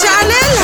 channel